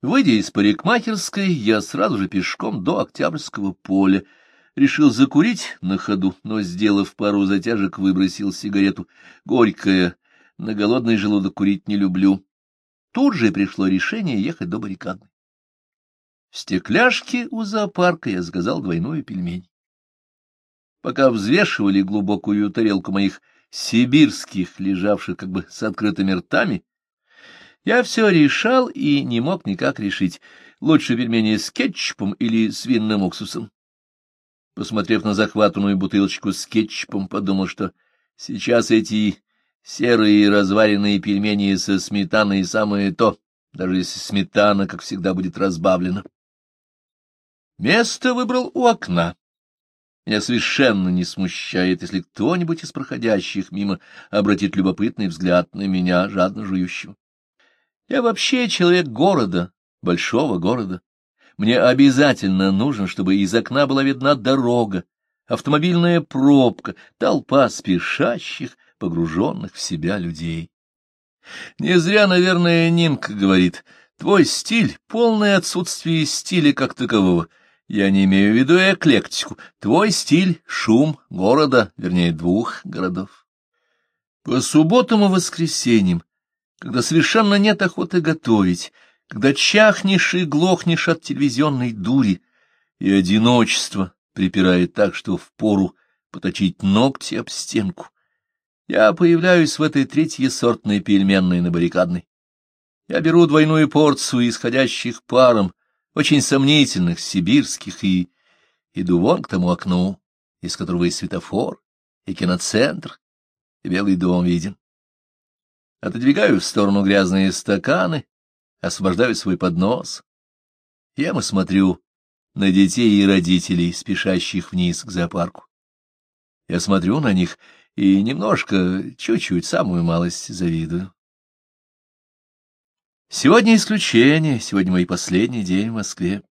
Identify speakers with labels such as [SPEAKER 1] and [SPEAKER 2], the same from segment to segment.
[SPEAKER 1] Выйдя из парикмахерской, я сразу же пешком до Октябрьского поля. Решил закурить на ходу, но, сделав пару затяжек, выбросил сигарету. Горькая, на голодный желудок курить не люблю. Тут же пришло решение ехать до баррикадной. В стекляшке у зоопарка я заказал двойную пельмень. Пока взвешивали глубокую тарелку моих сибирских, лежавших как бы с открытыми ртами, я все решал и не мог никак решить, лучше пельмени с кетчупом или с винным уксусом. Посмотрев на захватанную бутылочку с кетчупом, подумал, что сейчас эти серые разваренные пельмени со сметаной самое то, даже если сметана, как всегда, будет разбавлена. Место выбрал у окна. Меня совершенно не смущает, если кто-нибудь из проходящих мимо обратит любопытный взгляд на меня, жадно жующего. Я вообще человек города, большого города. Мне обязательно нужно, чтобы из окна была видна дорога, автомобильная пробка, толпа спешащих, погруженных в себя людей. Не зря, наверное, Нинка говорит, твой стиль — полное отсутствие стиля как такового. Я не имею в виду эклектику. Твой стиль — шум города, вернее, двух городов. По субботам и воскресеньям когда совершенно нет охоты готовить, когда чахнешь и глохнешь от телевизионной дури, и одиночество припирает так, что впору поточить ногти об стенку. Я появляюсь в этой третьесортной пельменной на баррикадной. Я беру двойную порцию исходящих паром, очень сомнительных, сибирских, и иду вон к тому окну, из которого и светофор, и киноцентр, и Белый дом виден. Отодвигаю в сторону грязные стаканы, освобождаю свой поднос. Я смотрю на детей и родителей, спешащих вниз к зоопарку. Я смотрю на них и немножко, чуть-чуть, самую малость завидую. Сегодня исключение, сегодня мой последний день в Москве.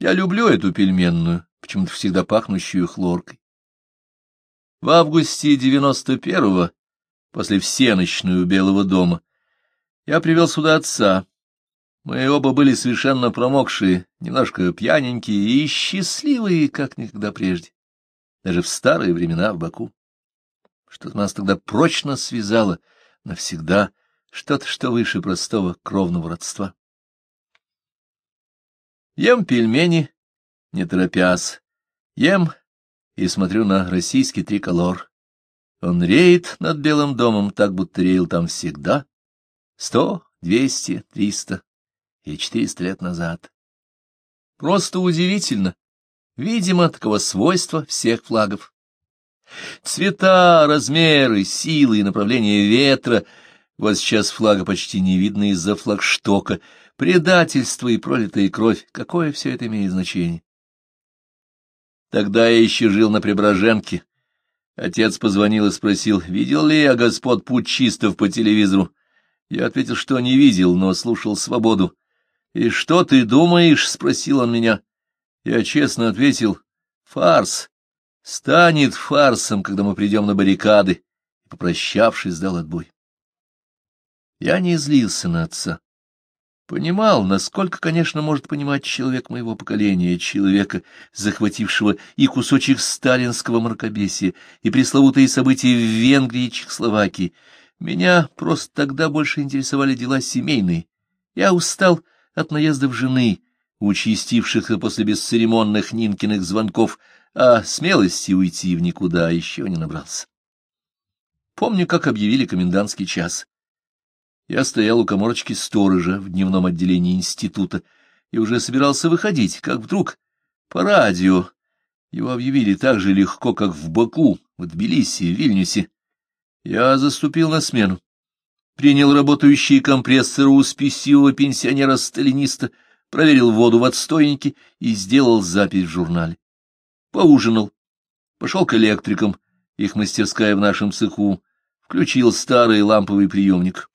[SPEAKER 1] Я люблю эту пельменную, почему-то всегда пахнущую хлоркой. В августе девяносто первого после всеночной у Белого дома. Я привел сюда отца. Мы оба были совершенно промокшие, немножко пьяненькие и счастливые, как никогда прежде, даже в старые времена в Баку. Что-то нас тогда прочно связало навсегда, что-то, что выше простого кровного родства. Ем пельмени, не торопясь, ем и смотрю на российский триколор. Он реет над Белым домом, так будто реял там всегда. Сто, двести, триста и четыреста лет назад. Просто удивительно. Видимо, такого свойства всех флагов. Цвета, размеры, силы и направление ветра. Вот сейчас флага почти не видно из-за флагштока. Предательство и пролитая кровь. Какое все это имеет значение? Тогда я еще жил на Преображенке, Отец позвонил и спросил, видел ли я господ путчистов по телевизору. Я ответил, что не видел, но слушал свободу. — И что ты думаешь? — спросил он меня. Я честно ответил, — фарс. Станет фарсом, когда мы придем на баррикады. Попрощавшись, дал отбой. Я не злился на отца. Понимал, насколько, конечно, может понимать человек моего поколения, человека, захватившего и кусочек сталинского мракобесия, и пресловутые события в Венгрии и Чехословакии. Меня просто тогда больше интересовали дела семейные. Я устал от наездов жены, участившихся после бесцеремонных Нинкиных звонков, а смелости уйти в никуда еще не набрался. Помню, как объявили комендантский час. Я стоял у коморочки сторожа в дневном отделении института и уже собирался выходить, как вдруг по радио его объявили так же легко, как в Баку, в Тбилиси, в Вильнюсе. Я заступил на смену, принял работающие компрессоры у спесивого пенсионера-сталиниста, проверил воду в отстойнике и сделал запись в журнале. Поужинал, пошел к электрикам, их мастерская в нашем цеху, включил старый ламповый приемник.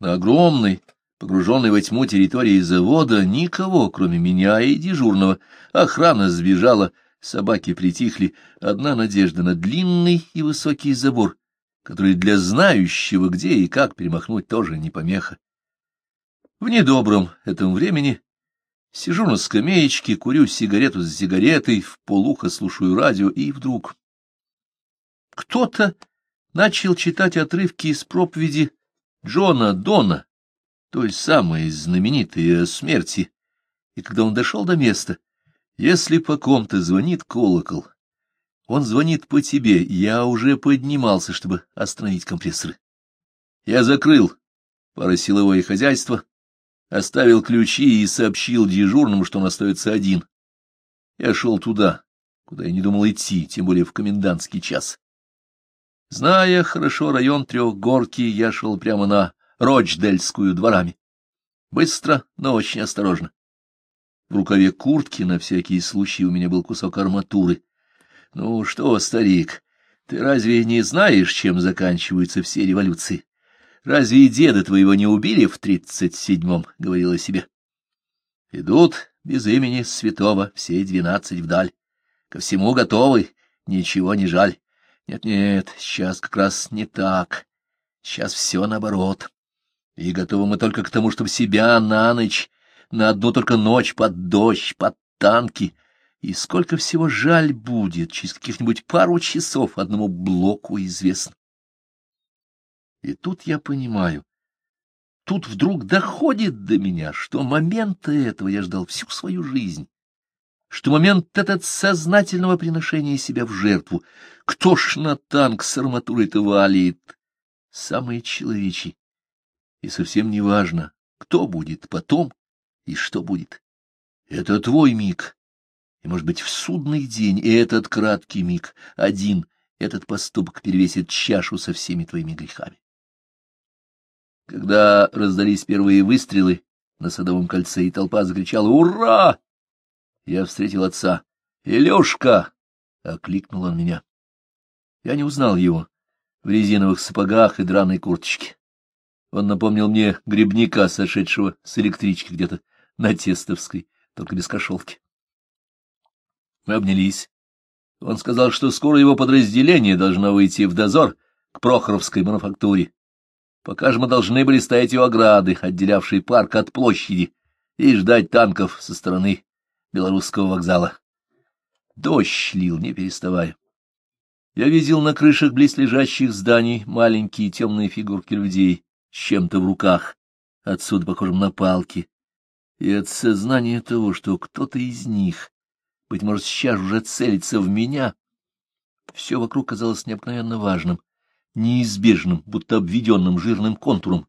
[SPEAKER 1] На огромной, погруженной во тьму территории завода, никого, кроме меня и дежурного. Охрана сбежала, собаки притихли. Одна надежда на длинный и высокий забор, который для знающего, где и как перемахнуть, тоже не помеха. В недобром этом времени сижу на скамеечке, курю сигарету с сигаретой, в полухо слушаю радио, и вдруг кто-то начал читать отрывки из проповеди Джона Дона, той самой знаменитой о смерти, и когда он дошел до места, если по ком-то звонит колокол, он звонит по тебе, я уже поднимался, чтобы остановить компрессоры. Я закрыл паросиловое хозяйство, оставил ключи и сообщил дежурному, что он остается один. Я шел туда, куда я не думал идти, тем более в комендантский час. Зная хорошо район Трехгорки, я шел прямо на Рочдельскую дворами. Быстро, но очень осторожно. В рукаве куртки на всякий случай у меня был кусок арматуры. Ну что, старик, ты разве не знаешь, чем заканчиваются все революции? Разве деда твоего не убили в тридцать седьмом? — говорила себе. Идут без имени святого все двенадцать вдаль. Ко всему готовы, ничего не жаль. Нет-нет, сейчас как раз не так. Сейчас все наоборот. И готовы мы только к тому, чтобы себя на ночь, на одну только ночь под дождь, под танки. И сколько всего жаль будет, через каких-нибудь пару часов одному блоку известно. И тут я понимаю, тут вдруг доходит до меня, что момента этого я ждал всю свою жизнь что момент этот сознательного приношения себя в жертву, кто ж на танк с арматурой-то валит, самый человечий. И совсем не важно, кто будет потом и что будет. Это твой миг, и, может быть, в судный день и этот краткий миг, один, этот поступок перевесит чашу со всеми твоими грехами. Когда раздались первые выстрелы на Садовом кольце, и толпа закричала «Ура!», я встретил отца. «Илюшка!» — окликнул он меня. Я не узнал его в резиновых сапогах и драной курточке. Он напомнил мне грибника, сошедшего с электрички где-то на Тестовской, только без кошелки. Мы обнялись. Он сказал, что скоро его подразделение должно выйти в дозор к Прохоровской мануфактуре. Пока же мы должны были стоять у ограды, отделявшей парк от площади, и ждать танков со стороны белорусского вокзала. Дождь лил, не переставая. Я видел на крышах близлежащих зданий маленькие темные фигурки людей с чем-то в руках, отсюда похожим на палки, и от сознания того, что кто-то из них, быть может, сейчас уже целится в меня, все вокруг казалось необыкновенно важным, неизбежным, будто обведенным жирным контуром,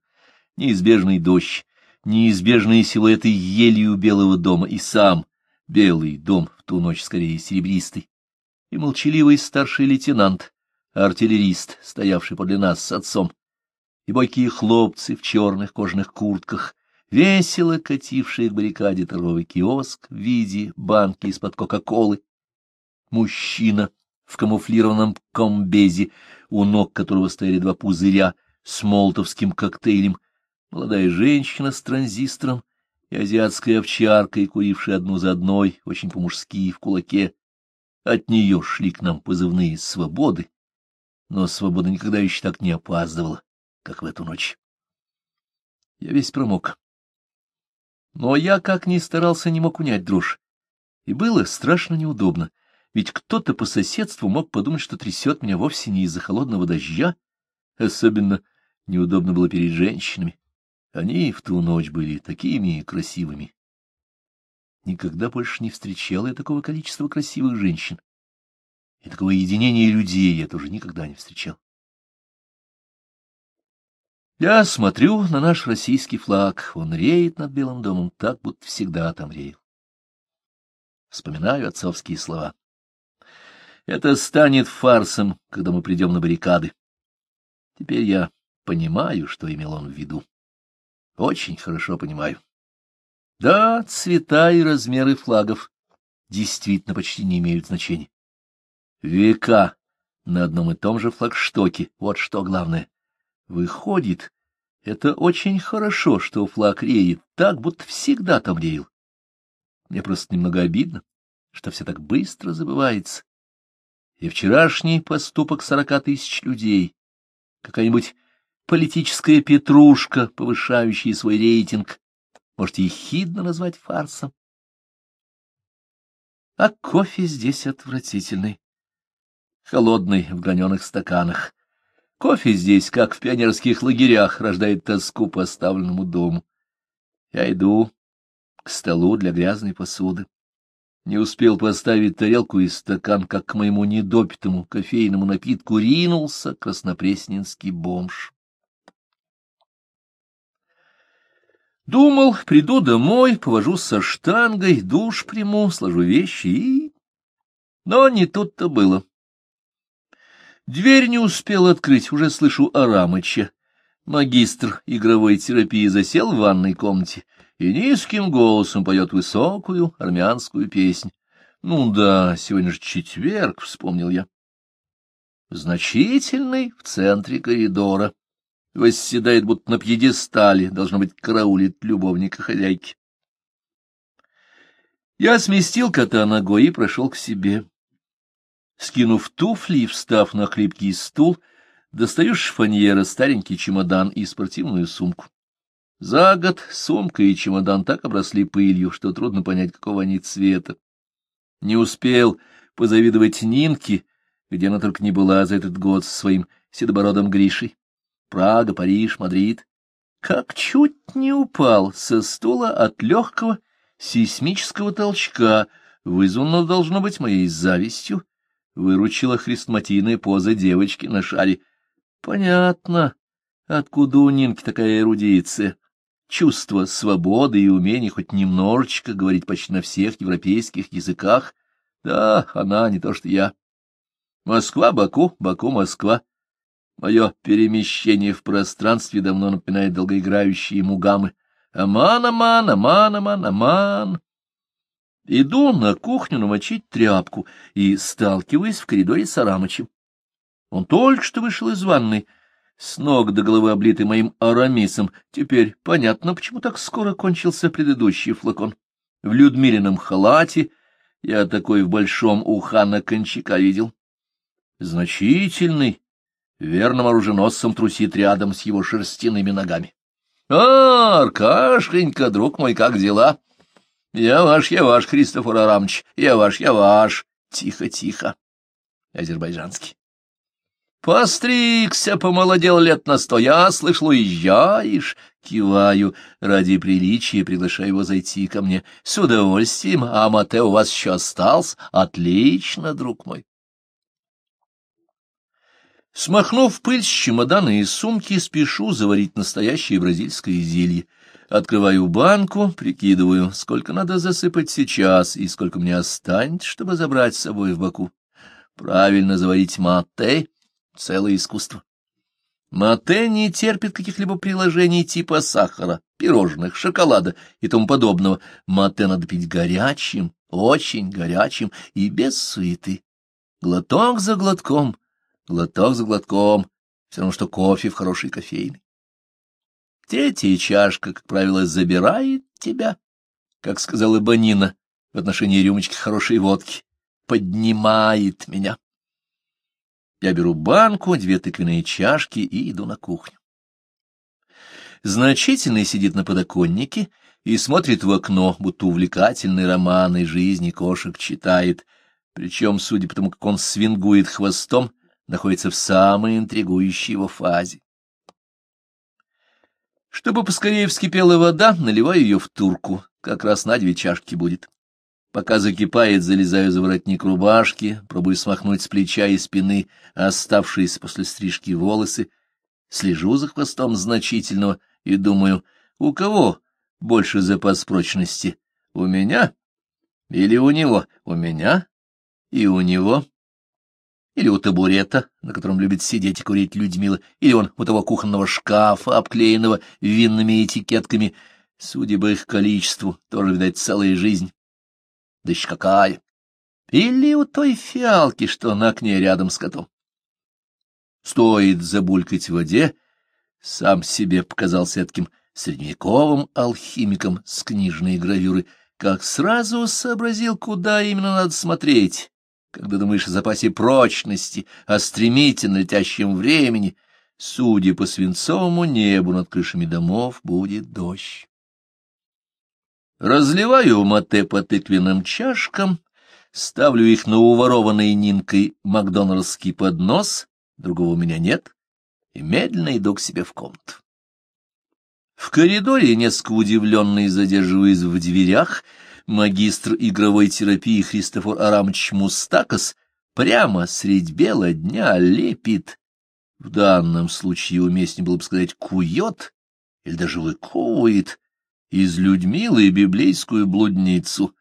[SPEAKER 1] неизбежный дождь, неизбежные силуэты ели у Белого дома и сам белый дом, в ту ночь скорее серебристый, и молчаливый старший лейтенант, артиллерист, стоявший подле нас с отцом, и бойкие хлопцы в черных кожаных куртках, весело катившие к баррикаде торговый киоск в виде банки из-под Кока-Колы, мужчина в камуфлированном комбезе, у ног которого стояли два пузыря с молотовским коктейлем, молодая женщина с транзистором и азиатская овчарка, и курившая одну за одной, очень по-мужски, в кулаке. От нее шли к нам позывные свободы, но свобода никогда еще так не опаздывала, как в эту ночь. Я весь промок. Но я, как ни старался, не мог унять дрожь. И было страшно неудобно, ведь кто-то по соседству мог подумать, что трясет меня вовсе не из-за холодного дождя. Особенно неудобно было перед женщинами. Они в ту ночь были такими красивыми. Никогда больше не встречал я такого количества красивых женщин. И такого единения людей я тоже никогда не встречал. Я смотрю на наш российский флаг. Он реет над Белым домом так, будто всегда там реял. Вспоминаю отцовские слова. Это станет фарсом, когда мы придем на баррикады. Теперь я понимаю, что имел он в виду. Очень хорошо понимаю. Да, цвета и размеры флагов действительно почти не имеют значения. Века на одном и том же флагштоке, вот что главное. Выходит, это очень хорошо, что флаг реет так, будто всегда там реял. Мне просто немного обидно, что все так быстро забывается. И вчерашний поступок сорока тысяч людей, какая-нибудь политическая петрушка, повышающая свой рейтинг может, ехидно назвать фарсом. А кофе здесь отвратительный, холодный в граненых стаканах. Кофе здесь, как в пионерских лагерях, рождает тоску по оставленному дому. Я иду к столу для грязной посуды. Не успел поставить тарелку и стакан, как к моему недопитому кофейному напитку ринулся краснопресненский бомж. Думал, приду домой, повожу со штангой, душ приму, сложу вещи и... Но не тут-то было. Дверь не успел открыть, уже слышу Арамыча. Магистр игровой терапии засел в ванной комнате и низким голосом поет высокую армянскую песнь. Ну да, сегодня же четверг, вспомнил я. Значительный в центре коридора. Восседает, будто на пьедестале, должно быть, караулит любовника хозяйки. Я сместил кота ногой и прошел к себе. Скинув туфли и встав на хлипкий стул, достаю шифоньера, старенький чемодан и спортивную сумку. За год сумка и чемодан так обросли пылью, что трудно понять, какого они цвета. Не успел позавидовать Нинке, где она только не была за этот год со своим седобородом Гришей. Прага, Париж, Мадрид. Как чуть не упал со стула от легкого сейсмического толчка, вызванного, должно быть, моей завистью, выручила хрестоматийная поза девочки на шаре. Понятно, откуда у Нинки такая эрудиция чувство свободы и умение хоть немножечко говорить почти на всех европейских языках. Да, она не то что я. Москва, Баку, Баку, Москва. Мое перемещение в пространстве давно напоминает долгоиграющие мугамы. Аман, аман, аман, аман, аман. Иду на кухню намочить тряпку и сталкиваюсь в коридоре с Арамычем. Он только что вышел из ванной, с ног до головы облитый моим арамисом. Теперь понятно, почему так скоро кончился предыдущий флакон. В Людмилином халате я такой в большом у хана Кончака видел. Значительный, верным оруженосцем трусит рядом с его шерстяными ногами. — А, Аркашенька, друг мой, как дела? — Я ваш, я ваш, Христофор Арамович, я ваш, я ваш. Тихо, тихо. Азербайджанский. Постригся, помолодел лет на сто, я слышал, уезжаешь. Киваю, ради приличия приглашаю его зайти ко мне. С удовольствием, а Мате у вас еще остался? Отлично, друг мой. Смахнув пыль с чемодана и сумки, спешу заварить настоящее бразильское зелье. Открываю банку, прикидываю, сколько надо засыпать сейчас и сколько мне останется, чтобы забрать с собой в Баку. Правильно заварить мате целое искусство. Мате не терпит каких-либо приложений типа сахара, пирожных, шоколада и тому подобного. Мате надо пить горячим, очень горячим и без суеты. Глоток за глотком, глоток за глотком, все равно, что кофе в хорошей кофейной. Третья чашка, как правило, забирает тебя, как сказала Банина в отношении рюмочки хорошей водки, поднимает меня. Я беру банку, две тыквенные чашки и иду на кухню. Значительный сидит на подоконнике и смотрит в окно, будто увлекательный роман из жизни кошек читает, причем, судя по тому, как он свингует хвостом, находится в самой интригующей его фазе. Чтобы поскорее вскипела вода, наливаю ее в турку, как раз на две чашки будет. Пока закипает, залезаю за воротник рубашки, пробую смахнуть с плеча и спины оставшиеся после стрижки волосы, слежу за хвостом значительного и думаю, у кого больше запас прочности, у меня или у него, у меня и у него, или у табурета, на котором любит сидеть и курить Людмила, или он у того кухонного шкафа, обклеенного винными этикетками, судя по их количеству, тоже, видать, целая жизнь. Да еще какая! Или у той фиалки, что на окне рядом с котом. Стоит забулькать в воде, сам себе показался таким средневековым алхимиком с книжной гравюры, как сразу сообразил, куда именно надо смотреть, когда думаешь о запасе прочности, о стремительно летящем времени. Судя по свинцовому небу над крышами домов, будет дождь. Разливаю мате по тыквенным чашкам, ставлю их на уворованный Нинкой макдональдский поднос, другого у меня нет, и медленно иду к себе в комнату. В коридоре, несколько удивленный, задерживаясь в дверях, магистр игровой терапии Христофор Арамович Мустакос прямо средь бела дня лепит. В данном случае уместнее было бы сказать «кует» или даже «выковывает» из Людмилы библейскую блудницу.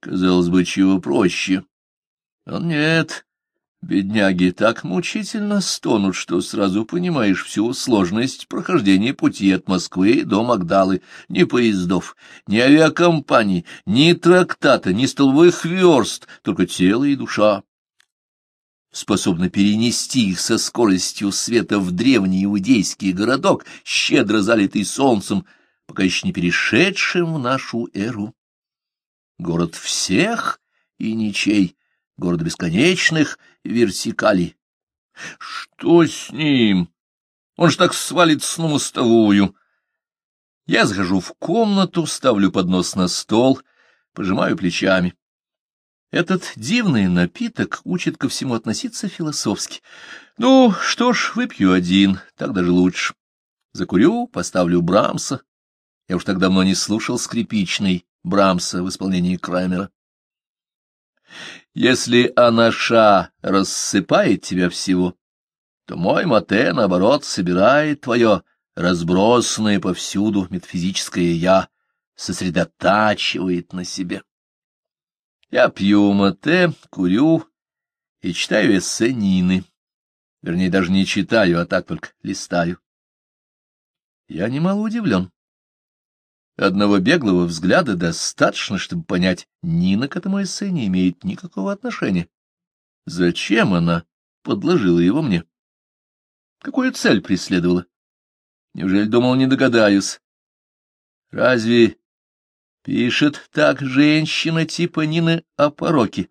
[SPEAKER 1] Казалось бы, чего проще. А нет, бедняги так мучительно стонут, что сразу понимаешь всю сложность прохождения пути от Москвы до Магдалы. Ни поездов, ни авиакомпаний, ни трактата, ни столбовых верст, только тело и душа способны перенести их со скоростью света в древний иудейский городок, щедро залитый солнцем, пока еще не перешедшим в нашу эру. Город всех и ничей, город бесконечных вертикалей. Что с ним? Он ж так свалится на мостовую. Я захожу в комнату, ставлю поднос на стол, пожимаю плечами. Этот дивный напиток учит ко всему относиться философски. Ну, что ж, выпью один, так даже лучше. Закурю, поставлю Брамса, я уж так давно не слушал скрипичный Брамса в исполнении Краймера. Если анаша рассыпает тебя всего, то мой мате, наоборот, собирает твое разбросанное повсюду метафизическое «я», сосредотачивает на себе. Я пью мате, курю и читаю эссе Нины. Вернее, даже не читаю, а так только листаю. Я немало удивлен. Одного беглого взгляда достаточно, чтобы понять, Нина к этому эссе не имеет никакого отношения. Зачем она подложила его мне? Какую цель преследовала? Неужели думал, не догадаюсь? Разве пишет так женщина типа Нины о пороке?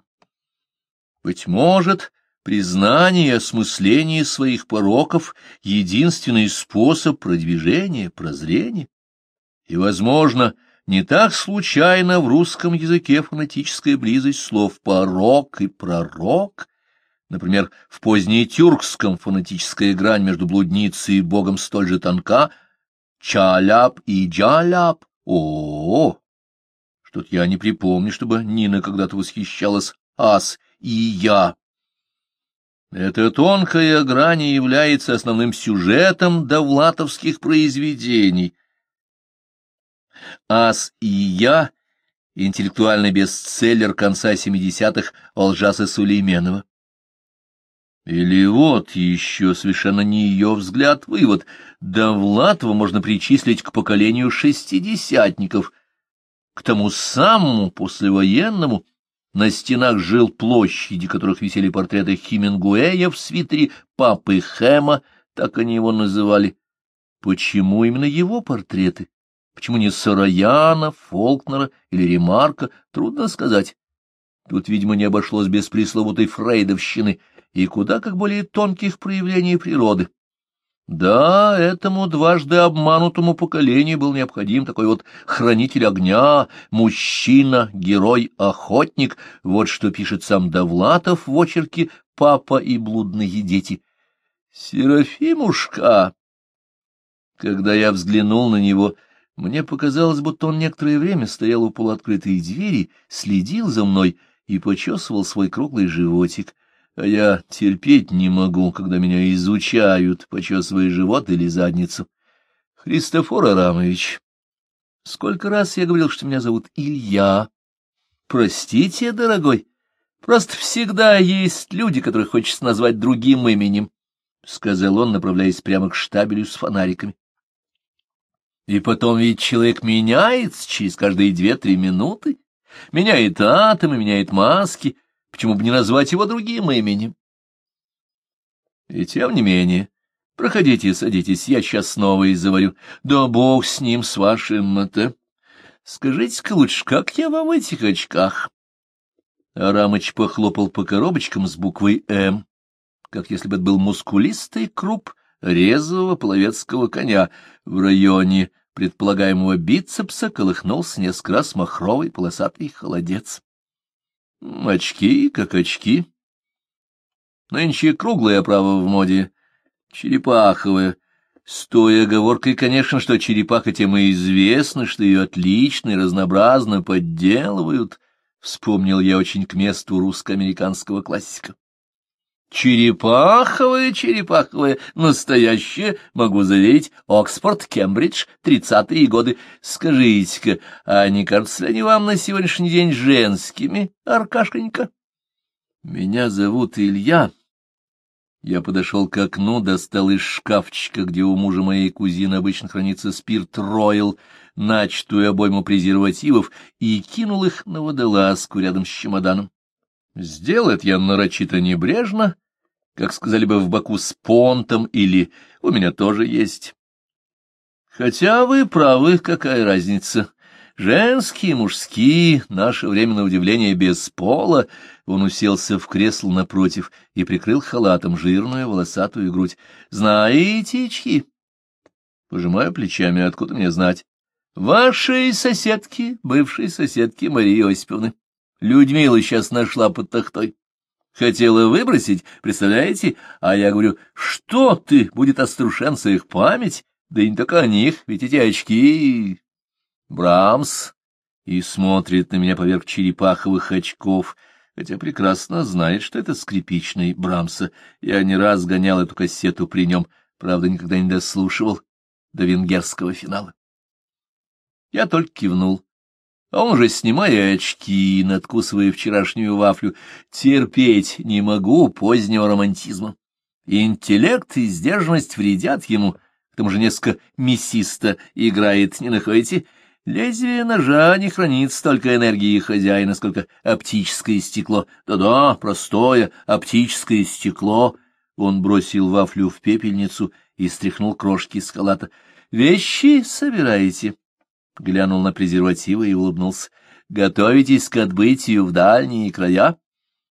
[SPEAKER 1] Быть может, признание и осмысление своих пороков — единственный способ продвижения, прозрения? И, возможно, не так случайно в русском языке фонетическая близость слов «порок» и «пророк», например, в позднетюркском фонетическая грань между блудницей и богом столь же тонка, «чаляп» и «джаляп». О, -о, -о! Что-то я не припомню, чтобы Нина когда-то восхищалась «ас» и «я». Эта тонкая грань является основным сюжетом довлатовских произведений — «Ас и я» — интеллектуальный бестселлер конца 70-х Олжаса Сулейменова. Или вот еще совершенно не ее взгляд вывод. Довлатова можно причислить к поколению шестидесятников, к тому самому послевоенному, на стенах жил площади, которых висели портреты Хемингуэя в свитере папы Хэма, так они его называли. Почему именно его портреты? Почему не Сорояна, Фолкнера или Ремарка, трудно сказать. Тут, видимо, не обошлось без пресловутой фрейдовщины и куда как более тонких проявлений природы. Да, этому дважды обманутому поколению был необходим такой вот хранитель огня, мужчина, герой, охотник, вот что пишет сам Довлатов в очерке «Папа и блудные дети». Серафимушка! Когда я взглянул на него, мне показалось, будто он некоторое время стоял у полуоткрытой двери, следил за мной и почесывал свой круглый животик, а я терпеть не могу, когда меня изучают, почесывая живот или задницу. Христофор Арамович, сколько раз я говорил, что меня зовут Илья. Простите, дорогой, просто всегда есть люди, которых хочется назвать другим именем, — сказал он, направляясь прямо к штабелю с фонариками. И потом ведь человек меняется через каждые две-три минуты, меняет атомы, меняет маски, почему бы не назвать его другим именем? И тем не менее, проходите, садитесь, я сейчас снова и заварю. Да бог с ним, с вашим мате. Скажите-ка лучше, как я вам в этих очках? Арамыч похлопал по коробочкам с буквой «М», как если бы это был мускулистый круп резвого половецкого коня в районе предполагаемого бицепса колыхнулся несколько раз махровый полосатый холодец. Очки, как очки. Нынче круглая оправа в моде, черепаховая, с той оговоркой, конечно, что черепаха тем и известна, что ее отлично и разнообразно подделывают, вспомнил я очень к месту русско-американского классика. Черепаховые, черепаховые, настоящие, могу заверить, Оксфорд, Кембридж, тридцатые годы. Скажите-ка, а не кажутся ли они вам на сегодняшний день женскими, Аркашенька? Меня зовут Илья. Я подошел к окну, достал из шкафчика, где у мужа моей кузины обычно хранится спирт Ройл, начатую обойму презервативов, и кинул их на водолазку рядом с чемоданом. Сделает я нарочито небрежно, как сказали бы в Баку, с понтом, или у меня тоже есть. Хотя вы правы, какая разница. Женские, мужские, наше время на удивление без пола. Он уселся в кресло напротив и прикрыл халатом жирную волосатую грудь. Знаете, чьи? Пожимаю плечами, откуда мне знать? Вашей соседки, бывшей соседки Марии Осиповны. Людмила сейчас нашла под тахтой. Хотела выбросить, представляете? А я говорю, что ты, будет острушенца их память? Да и не только о них, ведь эти очки... Брамс и смотрит на меня поверх черепаховых очков, хотя прекрасно знает, что это скрипичный Брамса. Я не раз гонял эту кассету при нем, правда, никогда не дослушивал до венгерского финала. Я только кивнул. А он же, снимая очки, надкусывая вчерашнюю вафлю, терпеть не могу позднего романтизма. Интеллект и сдержанность вредят ему, к тому же несколько мясисто играет, не находите? Лезвие ножа не хранит столько энергии хозяина, сколько оптическое стекло. Да-да, простое оптическое стекло. Он бросил вафлю в пепельницу и стряхнул крошки с халата. «Вещи собираете?» Глянул на презервативы и улыбнулся. «Готовитесь к отбытию в дальние края?»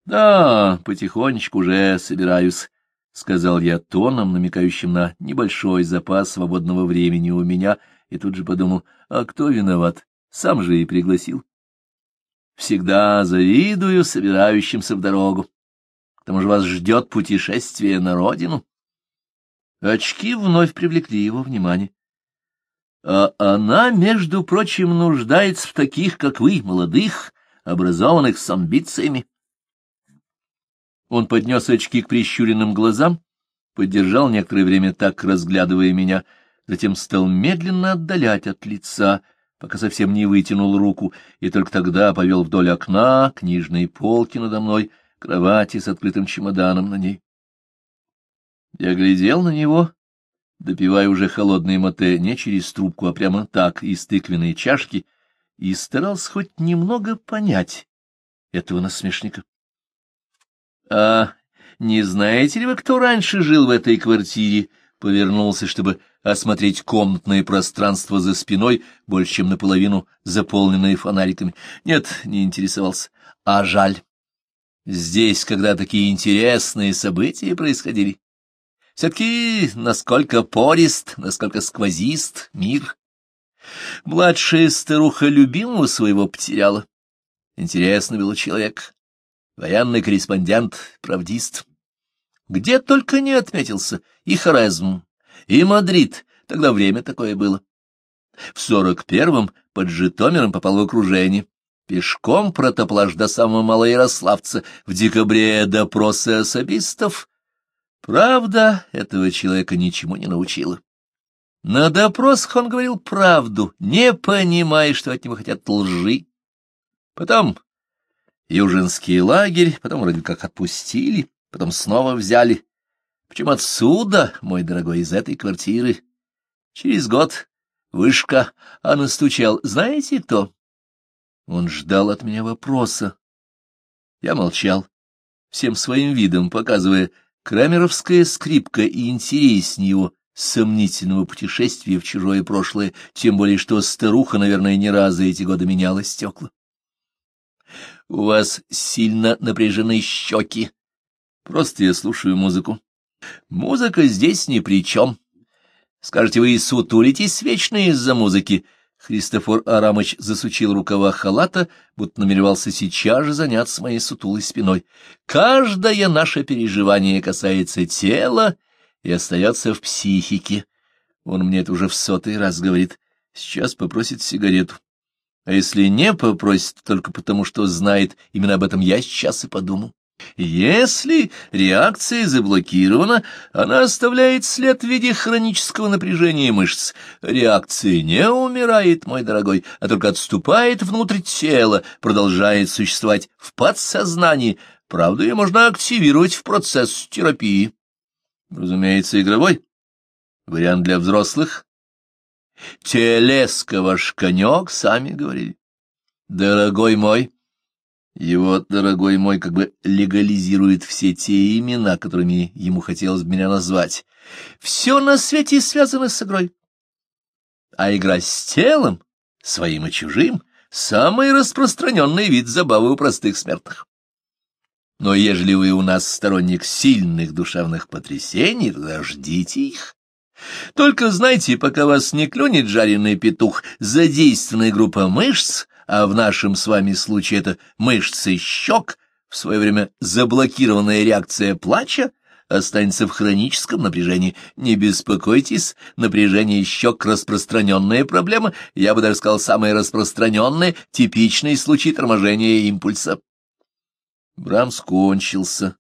[SPEAKER 1] «Да, потихонечку уже собираюсь», — сказал я тоном, намекающим на небольшой запас свободного времени у меня — и тут же подумал, а кто виноват? Сам же и пригласил. Всегда завидую собирающимся в дорогу. К тому же вас ждет путешествие на родину. Очки вновь привлекли его внимание. А она, между прочим, нуждается в таких, как вы, молодых, образованных с амбициями. Он поднес очки к прищуренным глазам, поддержал некоторое время так, разглядывая меня — затем стал медленно отдалять от лица, пока совсем не вытянул руку, и только тогда повел вдоль окна, книжной полки надо мной, кровати с открытым чемоданом на ней. Я глядел на него, допивая уже холодные мате не через трубку, а прямо так, из тыквенной чашки, и старался хоть немного понять этого насмешника. — А не знаете ли вы, кто раньше жил в этой квартире? — повернулся, чтобы осмотреть комнатное пространство за спиной, больше чем наполовину заполненное фонариками. Нет, не интересовался. А жаль. Здесь, когда такие интересные события происходили, все-таки насколько порист, насколько сквозист мир. Младшая старуха любимого своего потеряла. Интересный был человек, военный корреспондент, правдист. Где только не отметился и Хорезм, и Мадрид, тогда время такое было. В сорок первом под Житомиром попал в окружение. Пешком протопал аж до самого Малоярославца, в декабре допросы особистов. Правда, этого человека ничему не научила. На допросах он говорил правду, не понимая, что от него хотят лжи. Потом Южинский лагерь, потом вроде как отпустили, потом снова взяли. Причем отсюда, мой дорогой, из этой квартиры. Через год вышка, а настучал. Знаете кто? Он ждал от меня вопроса. Я молчал, всем своим видом показывая крамеровская скрипка и интереснее его сомнительного путешествия в чужое прошлое, тем более что старуха, наверное, не раз за эти годы меняла стекла. — У вас сильно напряжены щеки. Просто я слушаю музыку. Музыка здесь ни при чем. Скажете, вы и сутулитесь вечно из-за музыки. Христофор Арамыч засучил рукава халата, будто намеревался сейчас же заняться моей сутулой спиной. Каждое наше переживание касается тела и остается в психике. Он мне это уже в сотый раз говорит. Сейчас попросит сигарету. А если не попросит, только потому что знает, именно об этом я сейчас и подумал. Если реакция заблокирована, она оставляет след в виде хронического напряжения мышц. Реакция не умирает, мой дорогой, а только отступает внутрь тела, продолжает существовать в подсознании. Правда, ее можно активировать в процесс терапии. Разумеется, игровой. Вариант для взрослых. Телеска ваш конек, сами говорили. Дорогой мой, его, дорогой мой, как бы легализирует все те имена, которыми ему хотелось бы меня назвать. Все на свете связано с игрой. А игра с телом, своим и чужим, самый распространенный вид забавы у простых смертных. Но ежели вы у нас сторонник сильных душевных потрясений, тогда их. Только знайте, пока вас не клюнет жареный петух, задействованная группа мышц, а в нашем с вами случае это мышцы щек, в свое время заблокированная реакция плача, останется в хроническом напряжении. Не беспокойтесь, напряжение щек — распространенная проблема, я бы даже сказал, самая распространенная, типичный случай торможения импульса. Брамс кончился.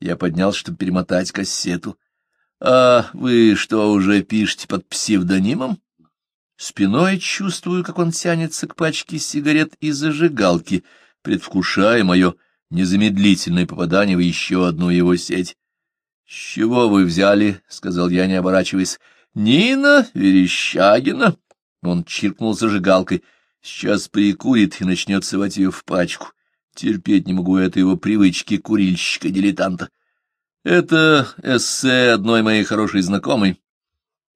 [SPEAKER 1] Я поднял, чтобы перемотать кассету. — А вы что, уже пишете под псевдонимом? Спиной чувствую, как он тянется к пачке сигарет и зажигалки, предвкушая мое незамедлительное попадание в еще одну его сеть. — С чего вы взяли? — сказал я, не оборачиваясь. — Нина Верещагина. Он чиркнул зажигалкой. Сейчас прикурит и начнет совать ее в пачку. Терпеть не могу этой его привычки курильщика-дилетанта. Это эссе одной моей хорошей знакомой.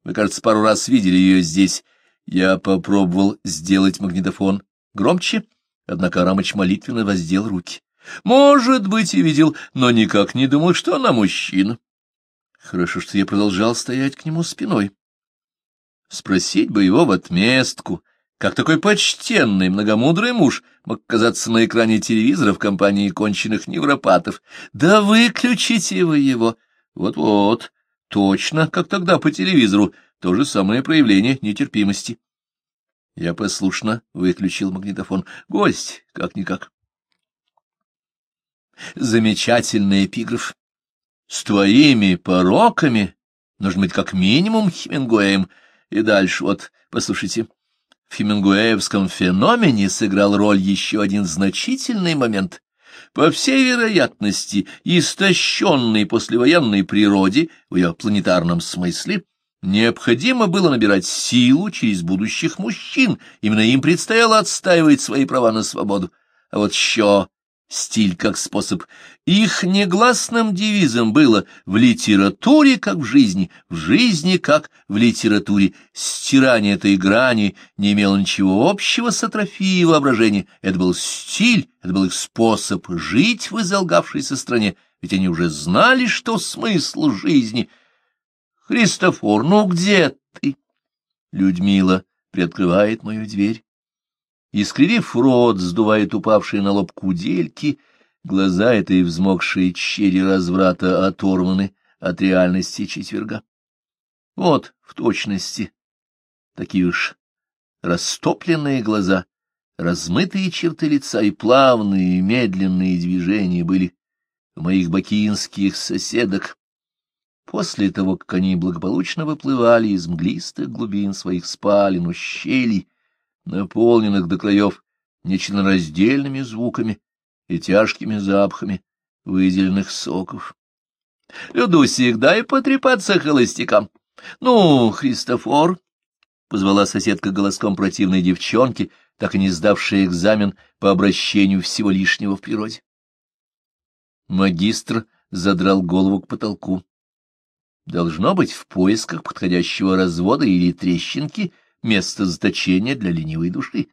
[SPEAKER 1] Вы, кажется, пару раз видели ее здесь. Я попробовал сделать магнитофон громче, однако Рамыч молитвенно воздел руки. Может быть, и видел, но никак не думал, что она мужчина. Хорошо, что я продолжал стоять к нему спиной. Спросить бы его в отместку, как такой почтенный, многомудрый муж мог казаться на экране телевизора в компании конченых невропатов. Да выключите вы его! Вот-вот, точно, как тогда по телевизору, то же самое проявление нетерпимости. Я послушно выключил магнитофон. Гость, как-никак. Замечательный эпиграф. С твоими пороками нужно быть как минимум Хемингуэем. И дальше вот, послушайте. В хемингуэевском феномене сыграл роль еще один значительный момент. По всей вероятности, истощенной послевоенной природе, в ее планетарном смысле, Необходимо было набирать силу через будущих мужчин, именно им предстояло отстаивать свои права на свободу. А вот еще стиль как способ. Их негласным девизом было «в литературе, как в жизни, в жизни, как в литературе». Стирание этой грани не имело ничего общего с атрофией воображения. Это был стиль, это был их способ жить в изолгавшейся стране, ведь они уже знали, что смысл жизни — Христофор, ну где ты? Людмила приоткрывает мою дверь. Искривив рот, сдувает упавшие на лоб кудельки, глаза этой взмокшей черри разврата оторваны от реальности четверга. Вот, в точности, такие уж растопленные глаза, размытые черты лица и плавные медленные движения были у моих бакинских соседок, После того, как они благополучно выплывали из мглистых глубин своих спален, ущелий, наполненных до краев нечленораздельными звуками и тяжкими запахами выделенных соков. Людусик, дай потрепаться холостякам. Ну, Христофор, — позвала соседка голоском противной девчонки, так и не сдавшая экзамен по обращению всего лишнего в природе. Магистр задрал голову к потолку. Должно быть в поисках подходящего развода или трещинки место заточения для ленивой души.